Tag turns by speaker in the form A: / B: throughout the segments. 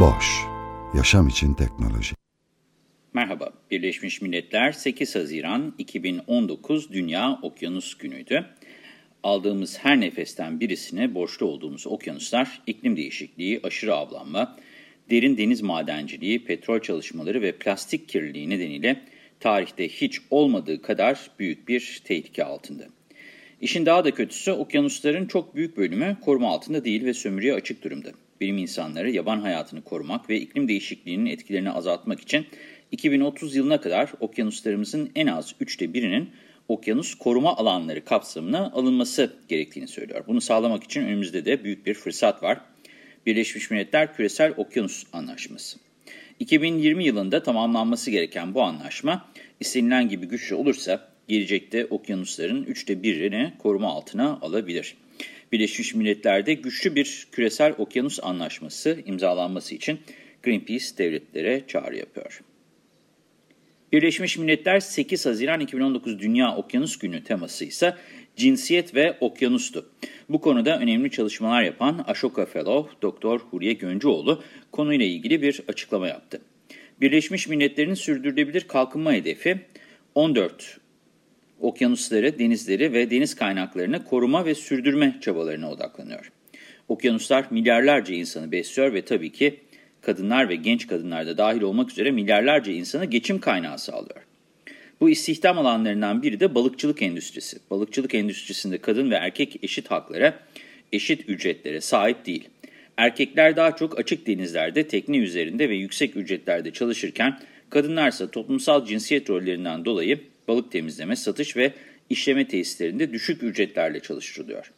A: Boş, yaşam için teknoloji.
B: Merhaba, Birleşmiş Milletler 8 Haziran 2019 Dünya Okyanus Günü'ydü. Aldığımız her nefesten birisine borçlu olduğumuz okyanuslar, iklim değişikliği, aşırı avlanma, derin deniz madenciliği, petrol çalışmaları ve plastik kirliliği nedeniyle tarihte hiç olmadığı kadar büyük bir tehlike altında. İşin daha da kötüsü okyanusların çok büyük bölümü koruma altında değil ve sömürüye açık durumda. Bilim insanları yaban hayatını korumak ve iklim değişikliğinin etkilerini azaltmak için 2030 yılına kadar okyanuslarımızın en az üçte birinin okyanus koruma alanları kapsamına alınması gerektiğini söylüyor. Bunu sağlamak için önümüzde de büyük bir fırsat var. Birleşmiş Milletler Küresel Okyanus Anlaşması. 2020 yılında tamamlanması gereken bu anlaşma istenilen gibi güçlü olursa gelecekte okyanusların üçte birini koruma altına alabilir. Birleşmiş Milletler'de güçlü bir küresel okyanus anlaşması imzalanması için Greenpeace devletlere çağrı yapıyor. Birleşmiş Milletler 8 Haziran 2019 Dünya Okyanus Günü teması ise cinsiyet ve okyanustu. Bu konuda önemli çalışmalar yapan Ashoka Fellow Dr. Huriye Göncüoğlu konuyla ilgili bir açıklama yaptı. Birleşmiş Milletler'in sürdürülebilir kalkınma hedefi 14 okyanusları, denizleri ve deniz kaynaklarını koruma ve sürdürme çabalarına odaklanıyor. Okyanuslar milyarlarca insanı besliyor ve tabii ki kadınlar ve genç kadınlar da dahil olmak üzere milyarlarca insana geçim kaynağı sağlıyor. Bu istihdam alanlarından biri de balıkçılık endüstrisi. Balıkçılık endüstrisinde kadın ve erkek eşit haklara, eşit ücretlere sahip değil. Erkekler daha çok açık denizlerde, tekne üzerinde ve yüksek ücretlerde çalışırken, kadınlarsa toplumsal cinsiyet rollerinden dolayı balık temizleme, satış ve işleme tesislerinde düşük ücretlerle çalıştırılıyor.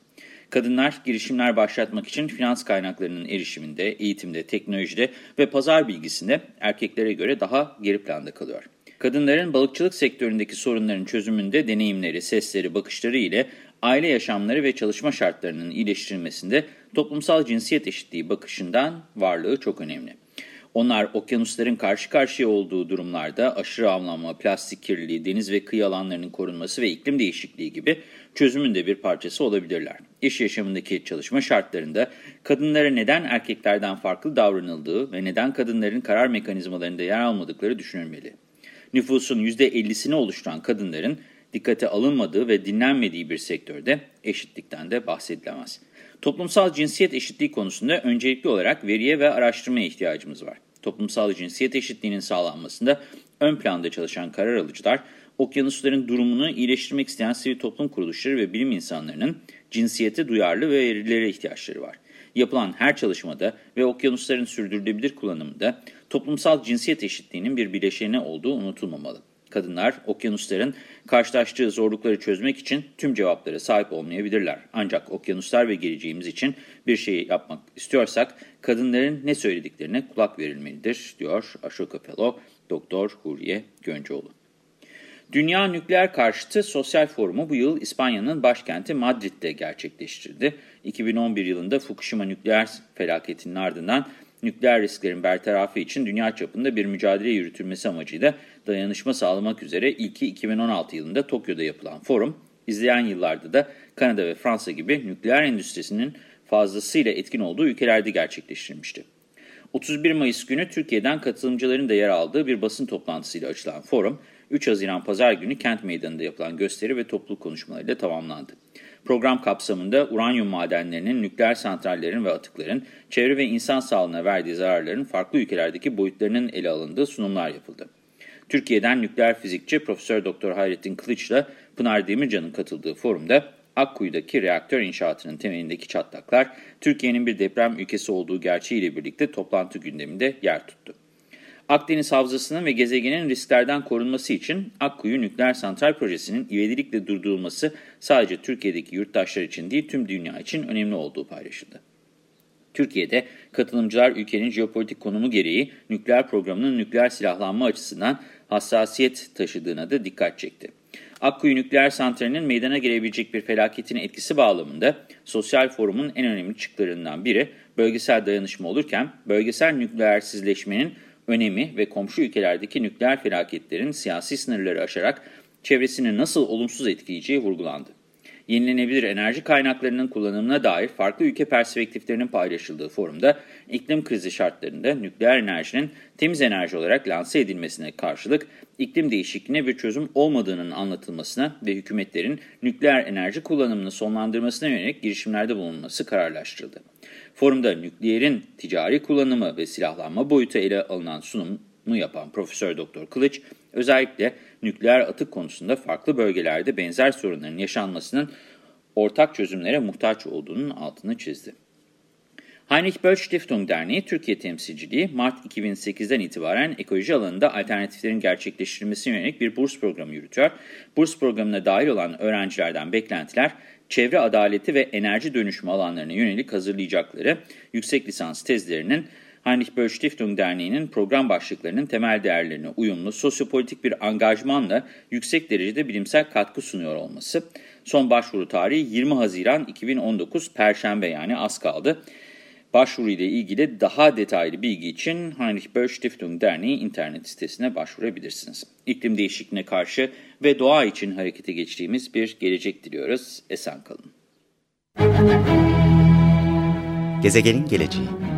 B: Kadınlar girişimler başlatmak için finans kaynaklarının erişiminde, eğitimde, teknolojide ve pazar bilgisinde erkeklere göre daha geri planda kalıyor. Kadınların balıkçılık sektöründeki sorunların çözümünde deneyimleri, sesleri, bakışları ile aile yaşamları ve çalışma şartlarının iyileştirilmesinde toplumsal cinsiyet eşitliği bakışından varlığı çok önemli. Onlar okyanusların karşı karşıya olduğu durumlarda aşırı avlanma, plastik kirliliği, deniz ve kıyı alanlarının korunması ve iklim değişikliği gibi çözümün de bir parçası olabilirler. İş yaşamındaki çalışma şartlarında kadınlara neden erkeklerden farklı davranıldığı ve neden kadınların karar mekanizmalarında yer almadıkları düşünülmeli. Nüfusun %50'sini oluşturan kadınların dikkate alınmadığı ve dinlenmediği bir sektörde eşitlikten de bahsedilemez. Toplumsal cinsiyet eşitliği konusunda öncelikli olarak veriye ve araştırmaya ihtiyacımız var. Toplumsal cinsiyet eşitliğinin sağlanmasında ön planda çalışan karar alıcılar, okyanusların durumunu iyileştirmek isteyen sivil toplum kuruluşları ve bilim insanlarının cinsiyete duyarlı ve verilere ihtiyaçları var. Yapılan her çalışmada ve okyanusların sürdürülebilir kullanımında toplumsal cinsiyet eşitliğinin bir bileşeni olduğu unutulmamalı. Kadınlar, okyanusların karşılaştığı zorlukları çözmek için tüm cevaplara sahip olmayabilirler. Ancak okyanuslar ve geleceğimiz için bir şey yapmak istiyorsak, kadınların ne söylediklerine kulak verilmelidir, diyor Ashoka Fellow, Doktor Huriye Göncoğlu. Dünya Nükleer Karşıtı Sosyal Forumu bu yıl İspanya'nın başkenti Madrid'de gerçekleştirdi. 2011 yılında Fukushima nükleer felaketinin ardından nükleer risklerin bertarafı için dünya çapında bir mücadele yürütülmesi amacıyla dayanışma sağlamak üzere ilki 2016 yılında Tokyo'da yapılan forum, izleyen yıllarda da Kanada ve Fransa gibi nükleer endüstrisinin fazlasıyla etkin olduğu ülkelerde gerçekleştirilmişti. 31 Mayıs günü Türkiye'den katılımcıların da yer aldığı bir basın toplantısıyla açılan forum, 3 Haziran Pazar günü Kent Meydanı'nda yapılan gösteri ve topluluk konuşmalarıyla tamamlandı. Program kapsamında uranyum madenlerinin, nükleer santrallerin ve atıkların çevre ve insan sağlığına verdiği zararların farklı ülkelerdeki boyutlarının ele alındığı sunumlar yapıldı. Türkiye'den nükleer fizikçi Profesör Doktor Hayrettin Kılıç'la Pınar Demircan'ın katıldığı forumda Akkuyu'daki reaktör inşaatının temelindeki çatlaklar Türkiye'nin bir deprem ülkesi olduğu gerçeğiyle birlikte toplantı gündeminde yer tuttu. Akdeniz Havzası'nın ve gezegenin risklerden korunması için Akkuyu Nükleer Santral Projesi'nin ivedilikle durdurulması sadece Türkiye'deki yurttaşlar için değil tüm dünya için önemli olduğu paylaşıldı. Türkiye'de katılımcılar ülkenin jeopolitik konumu gereği nükleer programının nükleer silahlanma açısından hassasiyet taşıdığına da dikkat çekti. Akkuyu Nükleer Santrali'nin meydana gelebilecek bir felaketin etkisi bağlamında sosyal forumun en önemli çıktılarından biri bölgesel dayanışma olurken bölgesel nükleersizleşmenin önemi ve komşu ülkelerdeki nükleer felaketlerin siyasi sınırları aşarak çevresini nasıl olumsuz etkileyeceği vurgulandı. Yenilenebilir enerji kaynaklarının kullanımına dair farklı ülke perspektiflerinin paylaşıldığı forumda iklim krizi şartlarında nükleer enerjinin temiz enerji olarak lanse edilmesine karşılık iklim değişikliğine bir çözüm olmadığının anlatılmasına ve hükümetlerin nükleer enerji kullanımını sonlandırmasına yönelik girişimlerde bulunması kararlaştırıldı. Forumda nükleerin ticari kullanımı ve silahlanma boyutu ele alınan sunumu yapan Profesör Doktor Kılıç, özellikle nükleer atık konusunda farklı bölgelerde benzer sorunların yaşanmasının ortak çözümlere muhtaç olduğunun altını çizdi. Heinrich Böll Stiftung Derneği Türkiye temsilciliği Mart 2008'den itibaren ekoloji alanında alternatiflerin gerçekleştirilmesine yönelik bir burs programı yürütüyor. Burs programına dahil olan öğrencilerden beklentiler çevre adaleti ve enerji dönüşümü alanlarına yönelik hazırlayacakları yüksek lisans tezlerinin Heinrich Böll Stiftung Derneği'nin program başlıklarının temel değerlerine uyumlu, sosyopolitik bir angajmanla yüksek derecede bilimsel katkı sunuyor olması. Son başvuru tarihi 20 Haziran 2019 Perşembe yani az kaldı. Başvuru ile ilgili daha detaylı bilgi için Heinrich Böll Stiftung Derneği internet sitesine başvurabilirsiniz. İklim değişikliğine karşı ve doğa için harekete geçtiğimiz bir gelecek diliyoruz. Esen kalın.
C: Gezegenin geleceği